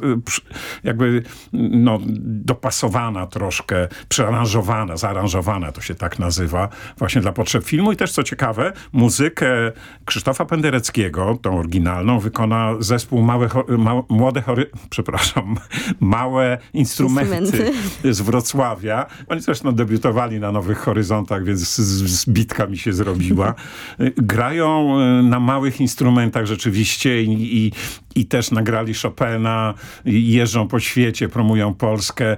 jakby no dopasowana troszkę, przearanżowana, zaaranżowana, to się tak nazywa, właśnie dla potrzeb filmu. I też co ciekawe, muzykę Krzysztofa Pendereckiego, tą oryginalną, wykona zespół Małe, ma, Młode przepraszam, Małe Instrumenty, Instrumenty, z Wrocławia. Oni zresztą debiutowali na Nowych Horyzontach, więc zbitka mi się zrobiła. Grają e, na małych instrumentach rzeczywiście i, i i też nagrali Chopina, jeżdżą po świecie, promują Polskę.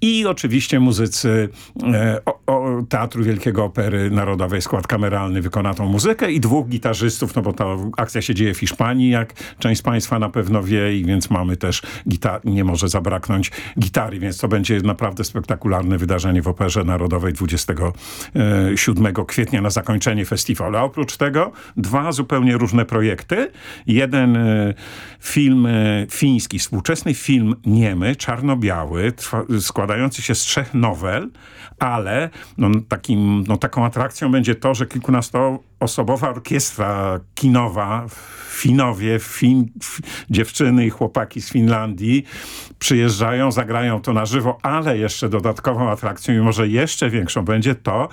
I oczywiście muzycy e, o, o, Teatru Wielkiego Opery Narodowej, skład kameralny wykona tą muzykę i dwóch gitarzystów, no bo ta akcja się dzieje w Hiszpanii, jak część z Państwa na pewno wie, i więc mamy też gitar nie może zabraknąć gitary, więc to będzie naprawdę spektakularne wydarzenie w Operze Narodowej 27 e, kwietnia na zakończenie festiwalu. A oprócz tego dwa zupełnie różne projekty. Jeden e, film e, fiński, współczesny film niemy, czarno-biały, skład składający się z trzech nowel, ale no, takim, no, taką atrakcją będzie to, że kilkunastoosobowa orkiestra kinowa Finowie, fin, dziewczyny i chłopaki z Finlandii przyjeżdżają, zagrają to na żywo, ale jeszcze dodatkową atrakcją i może jeszcze większą będzie to,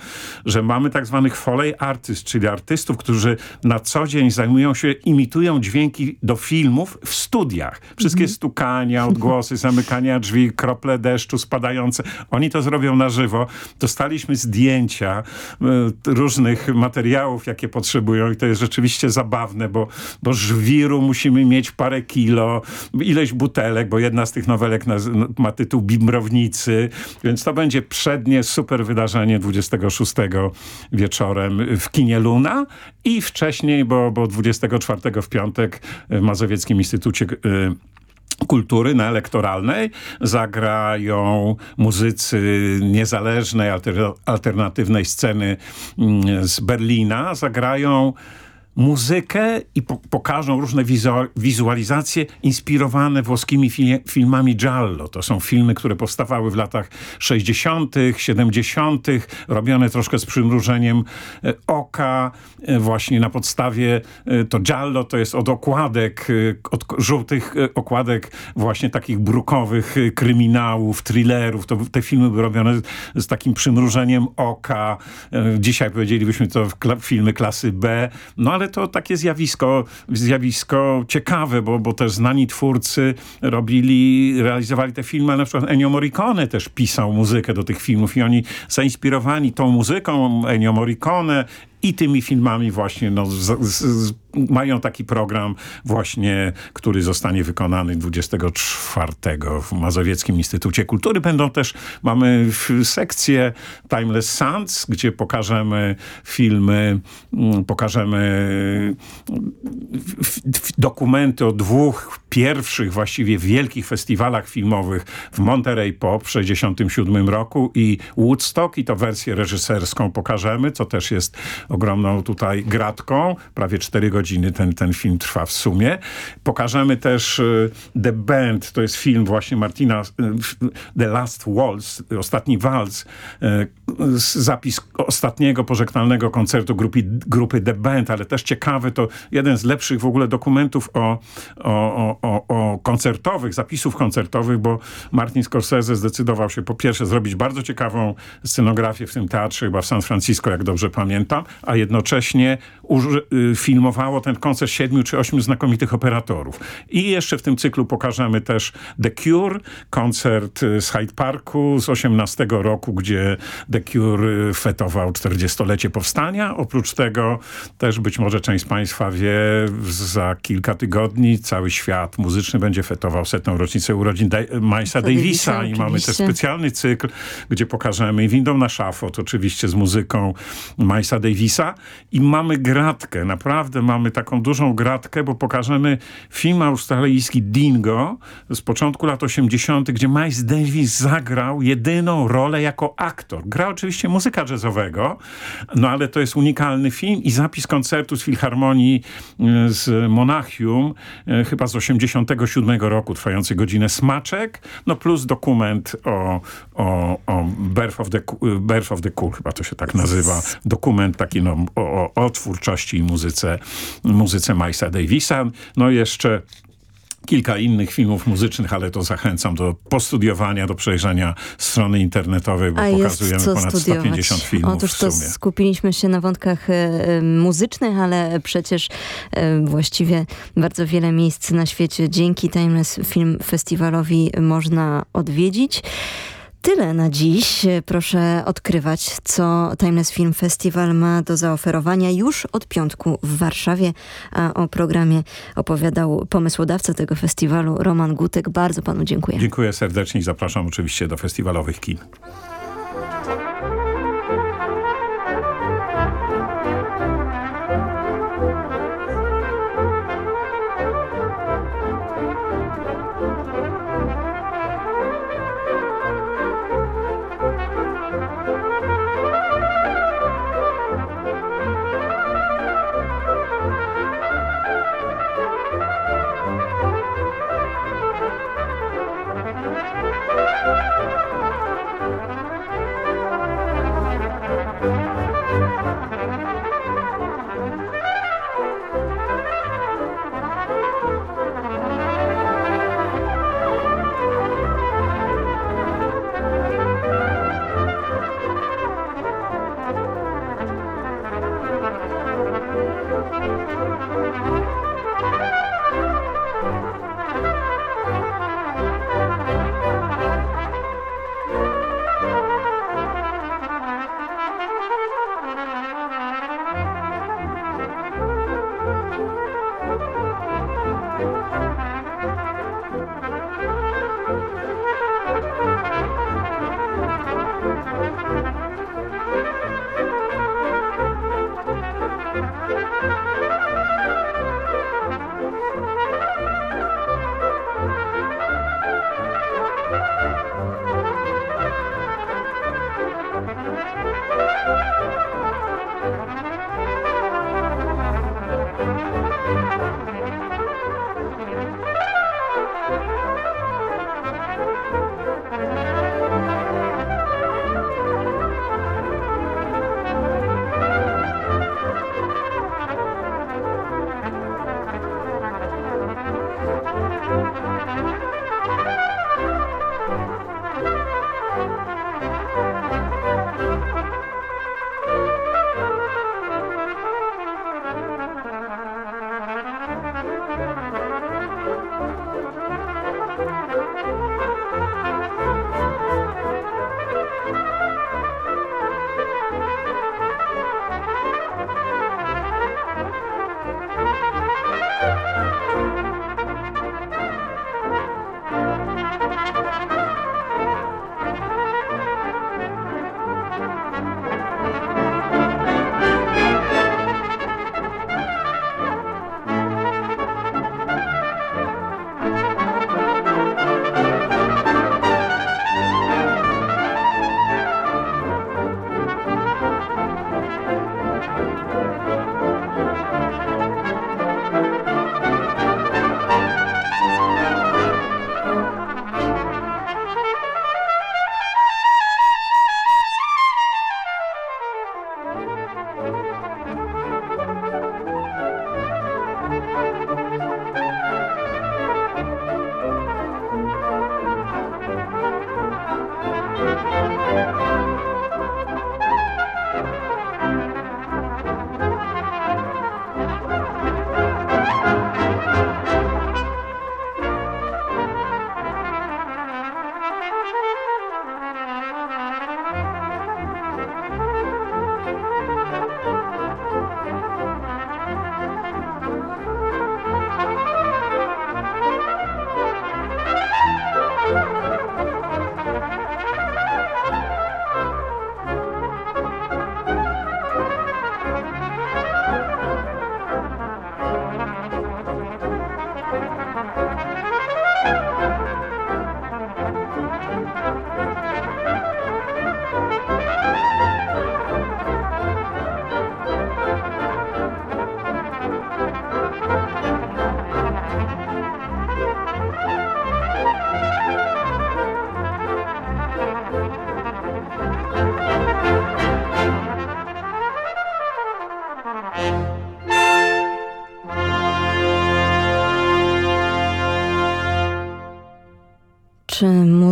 że mamy tak zwanych foley artist, czyli artystów, którzy na co dzień zajmują się, imitują dźwięki do filmów w studiach. Wszystkie mm -hmm. stukania, odgłosy, zamykania drzwi, krople deszczu spadające. Oni to zrobią na żywo. Dostaliśmy zdjęcia y, różnych materiałów, jakie potrzebują i to jest rzeczywiście zabawne, bo, bo żwiru musimy mieć parę kilo, ileś butelek, bo jedna z tych nowelek ma tytuł Bimbrownicy, więc to będzie przednie super wydarzenie 26 wieczorem w kinie Luna i wcześniej, bo, bo 24 w piątek w Mazowieckim Instytucie y, kultury na elektoralnej. Zagrają muzycy niezależnej, alternatywnej sceny mm, z Berlina, zagrają muzykę i po pokażą różne wizualizacje inspirowane włoskimi filmami Giallo. To są filmy, które powstawały w latach 60., 70., robione troszkę z przymrużeniem e, oka, e, właśnie na podstawie e, to Giallo to jest od okładek, od żółtych okładek właśnie takich brukowych kryminałów, thrillerów. To, te filmy były robione z takim przymrużeniem oka. Dzisiaj powiedzielibyśmy to filmy klasy B, no ale ale to takie zjawisko, zjawisko ciekawe, bo, bo też znani twórcy robili, realizowali te filmy, na przykład Ennio Morricone też pisał muzykę do tych filmów i oni zainspirowani tą muzyką Ennio Morricone i tymi filmami właśnie no, z, z, mają taki program właśnie, który zostanie wykonany 24 w Mazowieckim Instytucie Kultury. Będą też, mamy sekcję Timeless Sounds, gdzie pokażemy filmy, mm, pokażemy dokumenty o dwóch pierwszych właściwie wielkich festiwalach filmowych w Monterey Pop w 67 roku i Woodstock i to wersję reżyserską pokażemy, co też jest ogromną tutaj gratką. Prawie cztery godziny ten, ten film trwa w sumie. Pokażemy też The Band, to jest film właśnie Martina The Last Waltz, Ostatni Waltz, zapis ostatniego pożegnalnego koncertu grupy, grupy The Band, ale też ciekawy, to jeden z lepszych w ogóle dokumentów o, o, o, o koncertowych, zapisów koncertowych, bo Martin Scorsese zdecydował się po pierwsze zrobić bardzo ciekawą scenografię w tym teatrze, chyba w San Francisco, jak dobrze pamiętam, a jednocześnie y, filmowało ten koncert siedmiu czy ośmiu znakomitych operatorów. I jeszcze w tym cyklu pokażemy też The Cure, koncert y, z Hyde Parku z 18 roku, gdzie The Cure y, fetował 40-lecie powstania. Oprócz tego też być może część z Państwa wie, za kilka tygodni cały świat muzyczny będzie fetował setną rocznicę urodzin da Milesa Davisa i mamy też specjalny cykl, gdzie pokażemy Windą na szafot, oczywiście z muzyką Milesa Davisa i mamy gratkę, naprawdę mamy taką dużą gratkę, bo pokażemy film australijski Dingo z początku lat 80., gdzie Miles Davis zagrał jedyną rolę jako aktor. Gra oczywiście muzyka jazzowego, no ale to jest unikalny film i zapis koncertu z Filharmonii e, z Monachium, e, chyba z 87 roku, trwający godzinę smaczek, no plus dokument o, o, o Birth, of the, Birth of the Cool, chyba to się tak nazywa. Dokument taki no, o, o, twórczości i muzyce, muzyce Milesa Davisa. No jeszcze kilka innych filmów muzycznych, ale to zachęcam do postudiowania, do przejrzenia strony internetowej, bo A pokazujemy ponad studiować. 150 filmów Otóż w to skupiliśmy się na wątkach e, muzycznych, ale przecież e, właściwie bardzo wiele miejsc na świecie dzięki Timeless Film Festiwalowi można odwiedzić. Tyle na dziś. Proszę odkrywać, co Timeless Film Festival ma do zaoferowania już od piątku w Warszawie. A o programie opowiadał pomysłodawca tego festiwalu Roman Gutek. Bardzo panu dziękuję. Dziękuję serdecznie i zapraszam oczywiście do festiwalowych kin.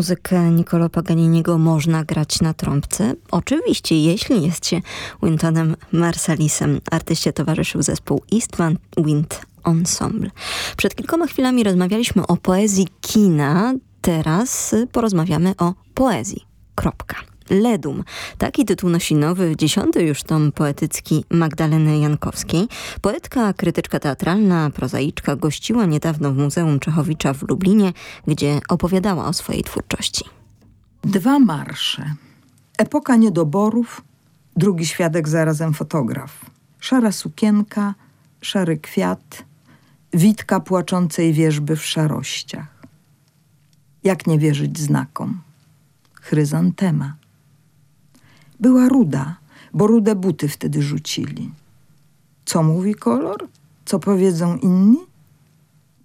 Muzykę Niccolo Paganiniego można grać na trąbce? Oczywiście, jeśli jest się Wintonem Marsalisem. Artyście towarzyszył zespół East Wind Ensemble. Przed kilkoma chwilami rozmawialiśmy o poezji kina, teraz porozmawiamy o poezji. Kropka. Ledum. Taki tytuł nosi nowy, dziesiąty już tom poetycki Magdaleny Jankowskiej. Poetka, krytyczka teatralna, prozaiczka gościła niedawno w Muzeum Czechowicza w Lublinie, gdzie opowiadała o swojej twórczości. Dwa marsze. Epoka niedoborów, drugi świadek zarazem fotograf. Szara sukienka, szary kwiat, witka płaczącej wierzby w szarościach. Jak nie wierzyć znakom? Chryzantema. Była ruda, bo rude buty wtedy rzucili. Co mówi kolor? Co powiedzą inni?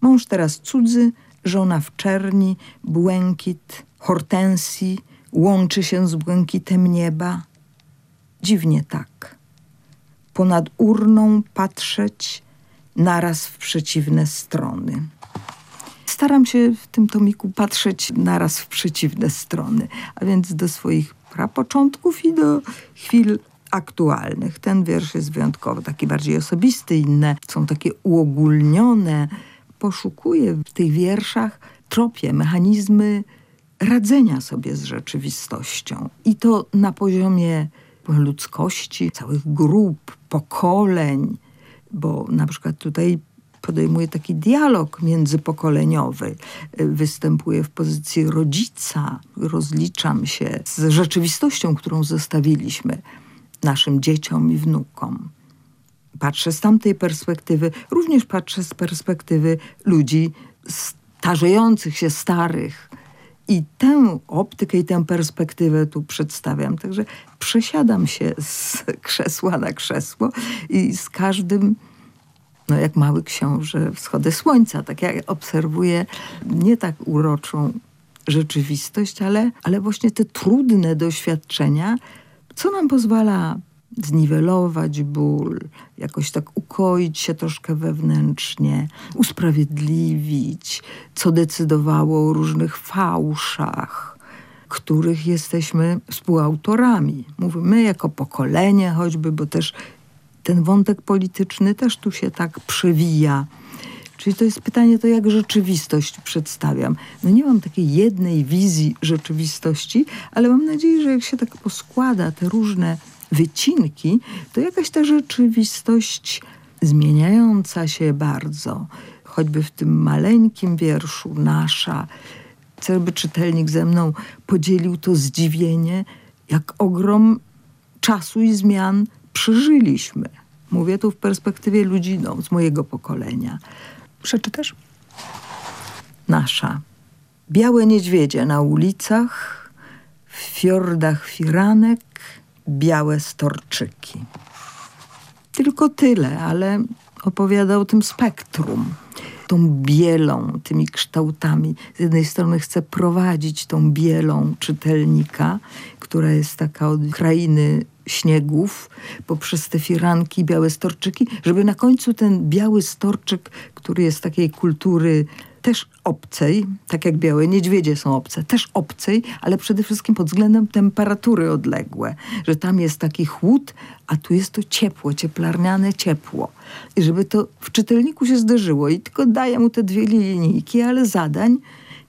Mąż teraz cudzy, żona w czerni, błękit, hortensji, łączy się z błękitem nieba. Dziwnie tak. Ponad urną patrzeć naraz w przeciwne strony. Staram się w tym tomiku patrzeć naraz w przeciwne strony, a więc do swoich prapoczątków i do chwil aktualnych. Ten wiersz jest wyjątkowo taki bardziej osobisty, inne są takie uogólnione. Poszukuję w tych wierszach tropie, mechanizmy radzenia sobie z rzeczywistością. I to na poziomie ludzkości, całych grup, pokoleń, bo na przykład tutaj podejmuje taki dialog międzypokoleniowy. Występuję w pozycji rodzica, rozliczam się z rzeczywistością, którą zostawiliśmy naszym dzieciom i wnukom. Patrzę z tamtej perspektywy, również patrzę z perspektywy ludzi starzejących się, starych. I tę optykę i tę perspektywę tu przedstawiam. Także przesiadam się z krzesła na krzesło i z każdym no jak mały książę wschody słońca. Tak jak obserwuję nie tak uroczą rzeczywistość, ale, ale właśnie te trudne doświadczenia, co nam pozwala zniwelować ból, jakoś tak ukoić się troszkę wewnętrznie, usprawiedliwić, co decydowało o różnych fałszach, których jesteśmy współautorami. Mówimy jako pokolenie choćby, bo też ten wątek polityczny też tu się tak przewija. Czyli to jest pytanie, to jak rzeczywistość przedstawiam. No nie mam takiej jednej wizji rzeczywistości, ale mam nadzieję, że jak się tak poskłada te różne wycinki, to jakaś ta rzeczywistość zmieniająca się bardzo, choćby w tym maleńkim wierszu nasza, chcę, by czytelnik ze mną podzielił to zdziwienie, jak ogrom czasu i zmian przeżyliśmy. Mówię tu w perspektywie ludzi no, z mojego pokolenia. Przeczytasz? Nasza. Białe niedźwiedzie na ulicach, w fiordach firanek, białe storczyki. Tylko tyle, ale opowiada o tym spektrum. Tą bielą, tymi kształtami. Z jednej strony chce prowadzić tą bielą czytelnika, która jest taka od krainy śniegów, poprzez te firanki, białe storczyki, żeby na końcu ten biały storczyk, który jest takiej kultury też obcej, tak jak białe niedźwiedzie są obce, też obcej, ale przede wszystkim pod względem temperatury odległe, że tam jest taki chłód, a tu jest to ciepło, cieplarniane ciepło. I żeby to w czytelniku się zderzyło i tylko daję mu te dwie linijki, ale zadań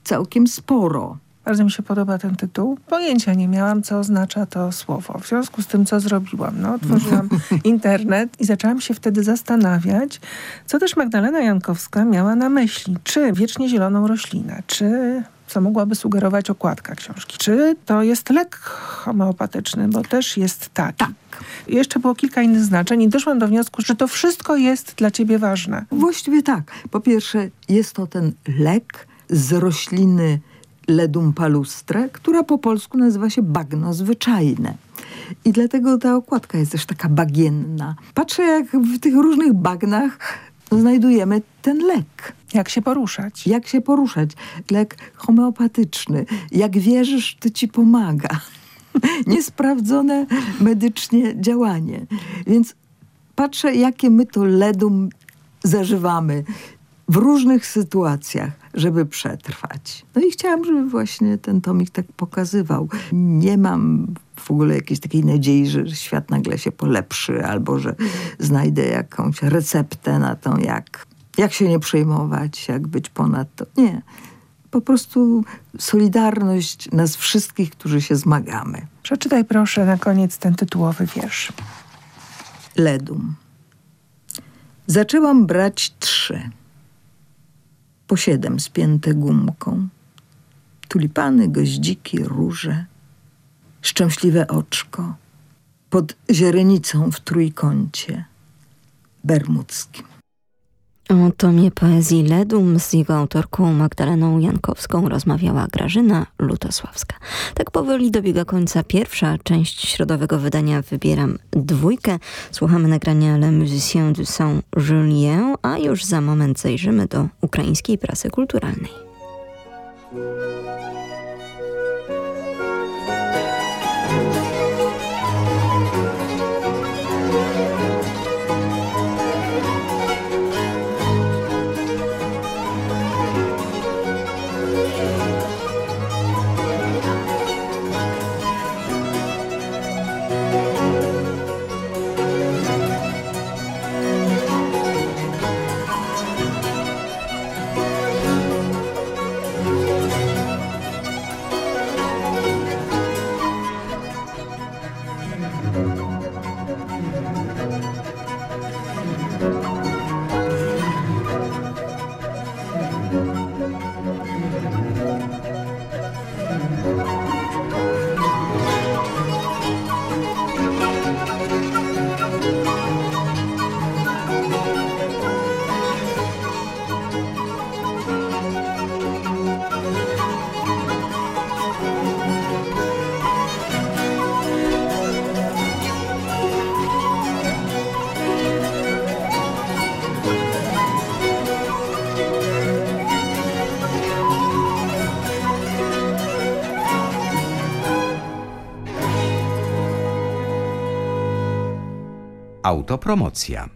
całkiem sporo. Bardzo mi się podoba ten tytuł. Pojęcia nie miałam, co oznacza to słowo. W związku z tym, co zrobiłam? No, otworzyłam internet i zaczęłam się wtedy zastanawiać, co też Magdalena Jankowska miała na myśli. Czy wiecznie zieloną roślinę, czy co mogłaby sugerować okładka książki. Czy to jest lek homeopatyczny, bo też jest taki. Tak. Jeszcze było kilka innych znaczeń i doszłam do wniosku, że to wszystko jest dla ciebie ważne. Właściwie tak. Po pierwsze jest to ten lek z rośliny ledum palustre, która po polsku nazywa się bagno zwyczajne. I dlatego ta okładka jest też taka bagienna. Patrzę, jak w tych różnych bagnach znajdujemy ten lek. Jak się poruszać. Jak się poruszać. Lek homeopatyczny. Jak wierzysz, to ci pomaga. Niesprawdzone medycznie działanie. Więc patrzę, jakie my to ledum zażywamy w różnych sytuacjach żeby przetrwać. No i chciałam, żeby właśnie ten tomik tak pokazywał. Nie mam w ogóle jakiejś takiej nadziei, że świat nagle się polepszy albo że znajdę jakąś receptę na to, jak, jak się nie przejmować, jak być ponad to. Nie. Po prostu solidarność nas wszystkich, którzy się zmagamy. Przeczytaj proszę na koniec ten tytułowy wiersz. Ledum. Zaczęłam brać trzy. Po siedem spięte gumką. Tulipany, goździki, róże. Szczęśliwe oczko. Pod źrenicą w trójkącie. Bermudzkim. O tomie poezji Ledum z jego autorką Magdaleną Jankowską rozmawiała Grażyna Lutosławska. Tak powoli dobiega końca pierwsza część środowego wydania Wybieram dwójkę. Słuchamy nagrania Le Musicien du Saint-Julien, a już za moment zajrzymy do ukraińskiej prasy kulturalnej. Música Autopromocja.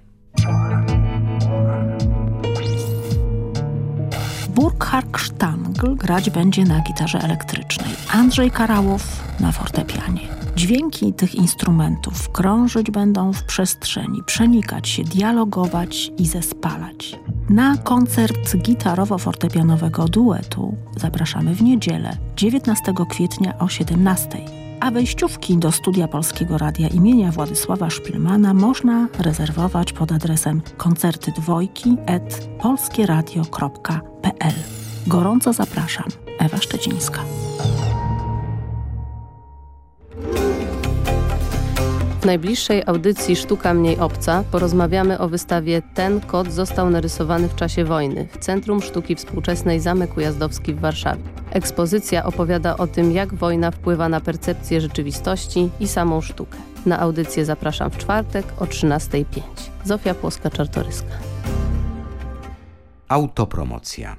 Burkhard Sztangl grać będzie na gitarze elektrycznej, Andrzej Karałow na fortepianie. Dźwięki tych instrumentów krążyć będą w przestrzeni, przenikać się, dialogować i zespalać. Na koncert gitarowo-fortepianowego duetu zapraszamy w niedzielę, 19 kwietnia o 17 a wejściówki do studia Polskiego Radia imienia Władysława Szpilmana można rezerwować pod adresem koncerty dwojki et polskieradio.pl. Gorąco zapraszam. Ewa Szczecińska. W najbliższej audycji Sztuka Mniej Obca porozmawiamy o wystawie Ten kot został narysowany w czasie wojny w Centrum Sztuki Współczesnej Zamek Ujazdowski w Warszawie. Ekspozycja opowiada o tym, jak wojna wpływa na percepcję rzeczywistości i samą sztukę. Na audycję zapraszam w czwartek o 13.05. Zofia Płoska-Czartoryska. Autopromocja.